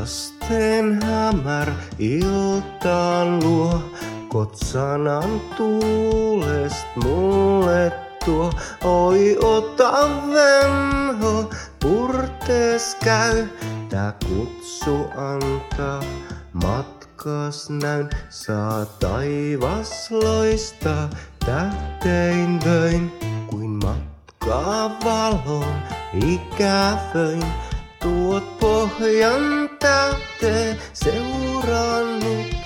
Kasteen hämär iltaan luo, kotsanan tuulest mulle tuo. Oi ota venho, purtees käy, tää kutsu antaa. Matkas näyn, saa taivas loistaa, tähtein vöin, kuin matkaa valon ikävöin. Tuot pohjan tähteen seuraan nyt,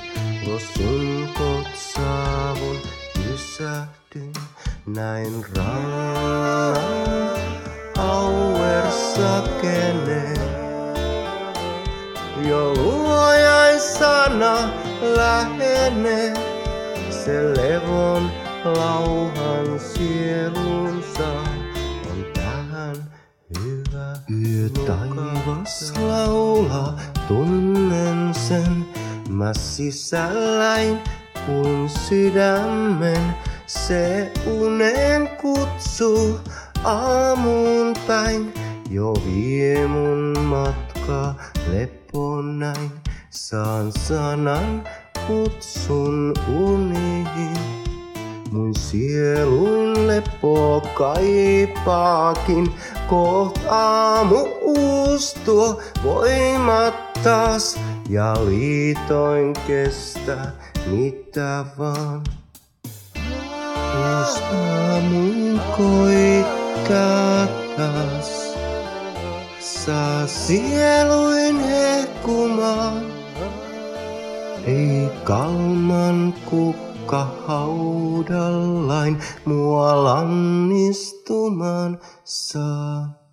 jos sun kotsaavun pysähdyn. Näin rannan auersa kenen. Jo luojain sana lähenee, se levon lauhan sielunsa. Yö taivas laulaa, tunnen sen, mä sisälläin kuin sydämen. Se unen kutsu aamuun päin, jo vie mun matkaa lepoon näin. Saan sanan kutsun uniin. Mun sielun lepo kaipaakin, koht aamu uustuu voimat taas. Ja liitoin kestää mitä vaan. Jos aamun koittaa taas, saa sieluin hehkumaan. Ei kalman kukka haudallain mua lannistumaan saa.